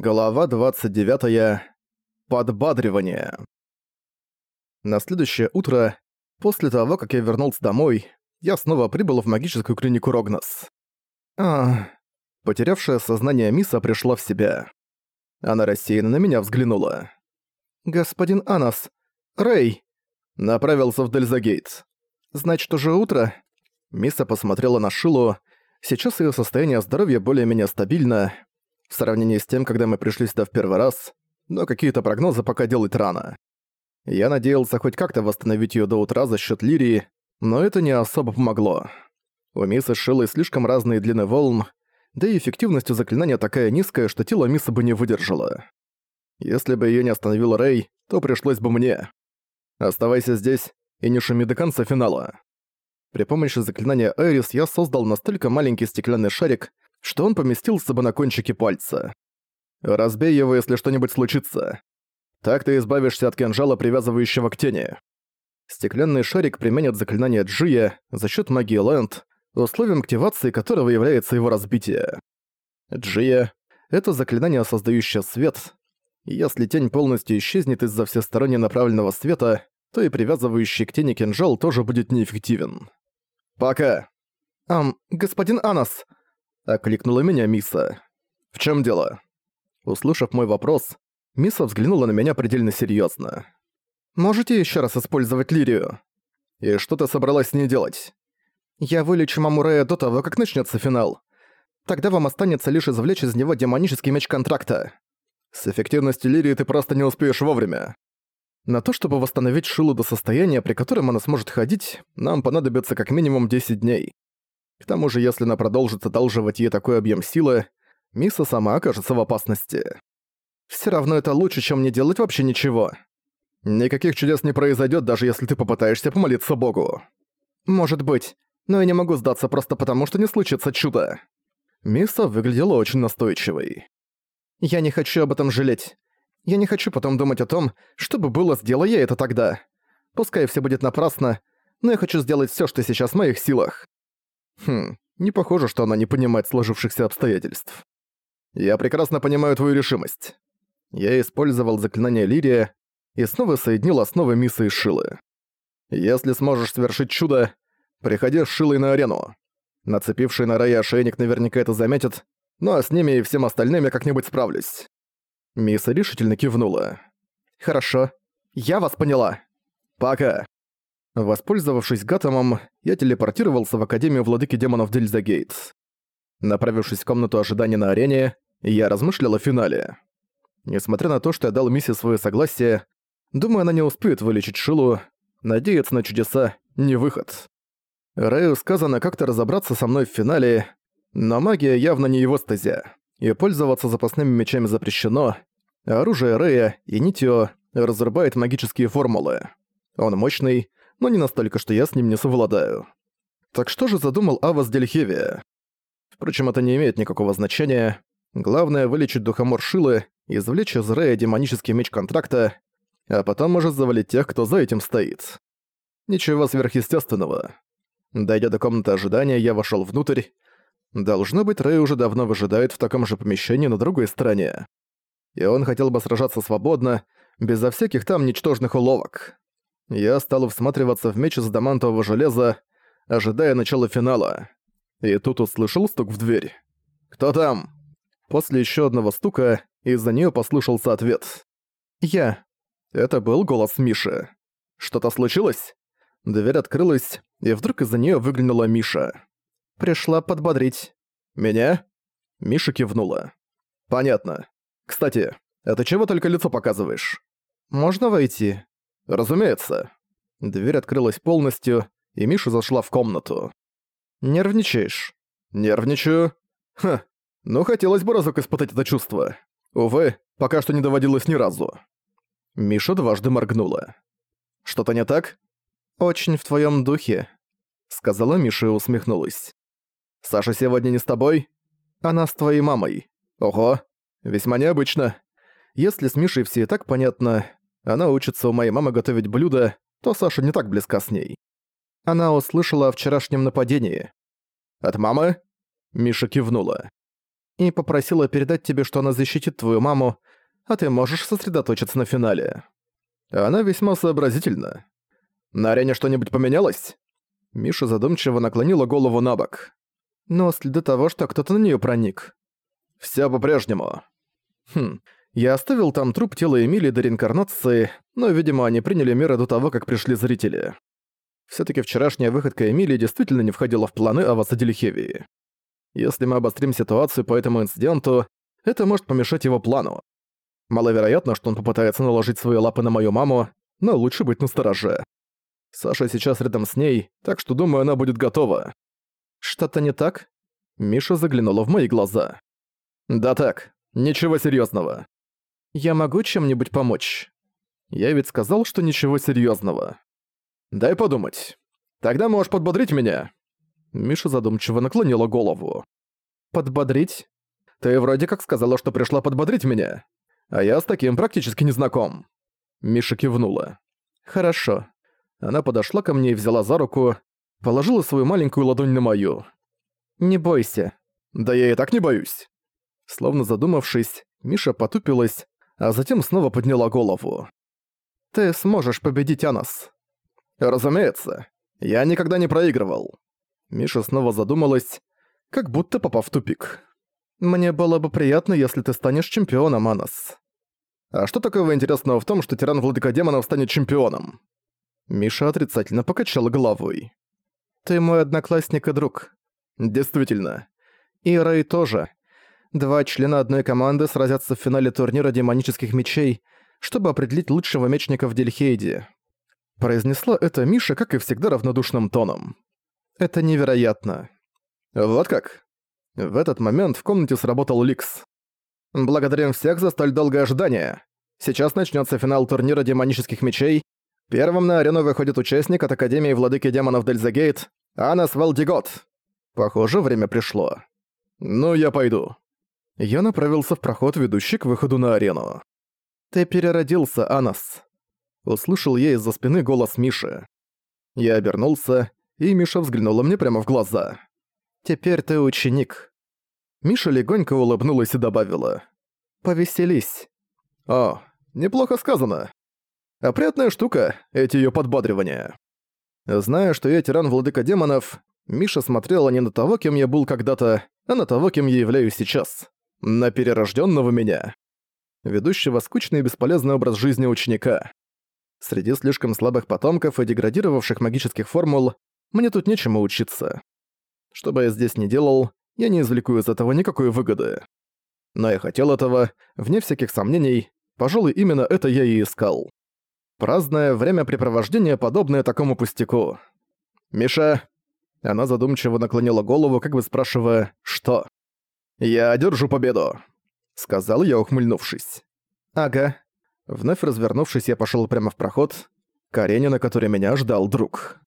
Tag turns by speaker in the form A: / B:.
A: Глава 29. Подбадривание. На следующее утро, после того, как я вернулся домой, я снова прибыл в магическую клинику Рогнос. Ах, потерявшая сознание Миса пришла в себя. Она рассеянно на меня взглянула. «Господин Анас, Рэй!» Направился в Дельзагейт. «Значит, уже утро?» Миса посмотрела на Шилу. Сейчас ее состояние здоровья более-менее стабильно, в сравнении с тем, когда мы пришли сюда в первый раз, но какие-то прогнозы пока делать рано. Я надеялся хоть как-то восстановить её до утра за счёт лирии, но это не особо помогло. У Мисы Шилы слишком разные длины волн, да и эффективность у заклинания такая низкая, что тело Мисы бы не выдержало. Если бы её не остановил Рэй, то пришлось бы мне. Оставайся здесь и не шуми до конца финала. При помощи заклинания Айрис я создал настолько маленький стеклянный шарик, что он поместился бы на кончике пальца. Разбей его, если что-нибудь случится. Так ты избавишься от кинжала, привязывающего к тени. Стеклянный шарик применит заклинание Джия за счет магии Лэнд, условием активации которого является его разбитие. Джия — это заклинание, создающее свет. Если тень полностью исчезнет из-за всесторонне направленного света, то и привязывающий к тени кинжал тоже будет неэффективен. «Пока!» «Ам, господин Анас!» — окликнула меня Миса. «В чем дело?» Услышав мой вопрос, Миса взглянула на меня предельно серьезно. «Можете еще раз использовать лирию?» «И что ты собралась с ней делать?» «Я вылечу Мамурея до того, как начнется финал. Тогда вам останется лишь извлечь из него демонический меч контракта. С эффективностью лирии ты просто не успеешь вовремя. На то, чтобы восстановить Шилу до состояния, при котором она сможет ходить, нам понадобится как минимум 10 дней. К тому же, если она продолжит одалживать ей такой объем силы, Миса сама окажется в опасности. Все равно это лучше, чем не делать вообще ничего. Никаких чудес не произойдет, даже если ты попытаешься помолиться Богу. Может быть, но я не могу сдаться просто потому, что не случится чудо. Миса выглядела очень настойчивой. Я не хочу об этом жалеть. Я не хочу потом думать о том, что бы было, сделая я это тогда. Пускай все будет напрасно, но я хочу сделать все, что сейчас в моих силах. Хм, не похоже, что она не понимает сложившихся обстоятельств. Я прекрасно понимаю твою решимость. Я использовал заклинание Лирия и снова соединил основы Мисы и Шилы. Если сможешь совершить чудо, приходи с Шилой на арену. Нацепивший на Рая ошейник наверняка это заметит, ну а с ними и всем остальным я как-нибудь справлюсь. Миса решительно кивнула. «Хорошо. Я вас поняла. Пока». Воспользовавшись Гатомом, я телепортировался в Академию Владыки Демонов Дельзагейт. Направившись в комнату ожидания на арене, я размышлял о финале. Несмотря на то, что я дал миссии свое согласие, думаю, она не успеет вылечить Шилу, надеяться на чудеса — не выход. Рэю сказано как-то разобраться со мной в финале, но магия явно не его стезя, и пользоваться запасными мечами запрещено, оружие Рэя и Нитио разрубает магические формулы. Он мощный, но не настолько, что я с ним не совладаю. Так что же задумал Авас Дельхевия? Впрочем, это не имеет никакого значения. Главное — вылечить духомор Шилы, извлечь из Рэя демонический меч контракта, а потом может завалить тех, кто за этим стоит. Ничего сверхъестественного. Дойдя до комнаты ожидания, я вошел внутрь. Должно быть, Рэй уже давно выжидает в таком же помещении на другой стороне. И он хотел бы сражаться свободно, безо всяких там ничтожных уловок. Я стал всматриваться в меч из адамантового железа, ожидая начала финала. И тут услышал стук в дверь. «Кто там?» После еще одного стука из-за нее послышался ответ. «Я». Это был голос Миши. «Что-то случилось?» Дверь открылась, и вдруг из-за нее выглянула Миша. «Пришла подбодрить». «Меня?» Миша кивнула. «Понятно. Кстати, это чего только лицо показываешь?» «Можно войти?» «Разумеется». Дверь открылась полностью, и Миша зашла в комнату. «Нервничаешь?» «Нервничаю?» «Ха, ну хотелось бы разок испытать это чувство. Увы, пока что не доводилось ни разу». Миша дважды моргнула. «Что-то не так?» «Очень в твоем духе», — сказала Миша и усмехнулась. «Саша сегодня не с тобой?» «Она с твоей мамой». «Ого, весьма необычно. Если с Мишей все и так понятно, она учится у моей мамы готовить блюда, то Саша не так близка с ней. Она услышала о вчерашнем нападении. «От мамы?» Миша кивнула. И попросила передать тебе, что она защитит твою маму, а ты можешь сосредоточиться на финале. Она весьма сообразительна. На арене что-нибудь поменялось? Миша задумчиво наклонила голову на бок. Но следы того, что кто-то на нее проник. Все по-прежнему. Хм, я оставил там труп тела Эмилии до реинкарнации, но, видимо, они приняли меры до того, как пришли зрители. все таки вчерашняя выходка Эмилии действительно не входила в планы Аваса Делихевии. Если мы обострим ситуацию по этому инциденту, это может помешать его плану. Маловероятно, что он попытается наложить свои лапы на мою маму, но лучше быть настороже. Саша сейчас рядом с ней, так что думаю, она будет готова. Что-то не так? Миша заглянула в мои глаза. Да так, ничего серьезного. Я могу чем-нибудь помочь? Я ведь сказал, что ничего серьезного. Дай подумать. Тогда можешь подбодрить меня. Миша задумчиво наклонила голову. Подбодрить? Ты вроде как сказала, что пришла подбодрить меня. А я с таким практически не знаком. Миша кивнула. Хорошо. Она подошла ко мне и взяла за руку, положила свою маленькую ладонь на мою. «Не бойся». «Да я и так не боюсь». Словно задумавшись, Миша потупилась, а затем снова подняла голову. «Ты сможешь победить Анас». «Разумеется. Я никогда не проигрывал». Миша снова задумалась, как будто попав в тупик. «Мне было бы приятно, если ты станешь чемпионом, Анас». «А что такого интересного в том, что тиран Владыка Демонов станет чемпионом?» Миша отрицательно покачал головой. «Ты мой одноклассник и друг». «Действительно. И Рэй тоже. Два члена одной команды сразятся в финале турнира демонических мечей, чтобы определить лучшего мечника в Дельхейде». Произнесла это Миша, как и всегда, равнодушным тоном. «Это невероятно». «Вот как?» В этот момент в комнате сработал Ликс. «Благодарим всех за столь долгое ожидание. Сейчас начнется финал турнира демонических мечей, Первым на арену выходит участник от Академии Владыки Демонов Дельзагейт, Анас Валдигот. Похоже, время пришло. Ну, я пойду. Я направился в проход, ведущий к выходу на арену. «Ты переродился, Анас!» Услышал я из-за спины голос Миши. Я обернулся, и Миша взглянула мне прямо в глаза. «Теперь ты ученик». Миша легонько улыбнулась и добавила. «Повеселись». «О, неплохо сказано. Опрятная штука, эти её подбадривания. Зная, что я тиран владыка демонов, Миша смотрела не на того, кем я был когда-то, а на того, кем я являюсь сейчас. На перерождённого меня. Ведущего скучный и бесполезный образ жизни ученика. Среди слишком слабых потомков и деградировавших магических формул мне тут нечему учиться. Что бы я здесь ни делал, я не извлеку из этого никакой выгоды. Но я хотел этого, вне всяких сомнений, пожалуй, именно это я и искал праздное времяпрепровождение, подобное такому пустяку. «Миша...» Она задумчиво наклонила голову, как бы спрашивая «Что?» «Я одержу победу», — сказал я, ухмыльнувшись. «Ага». Вновь развернувшись, я пошёл прямо в проход, к арене, на которой меня ждал друг.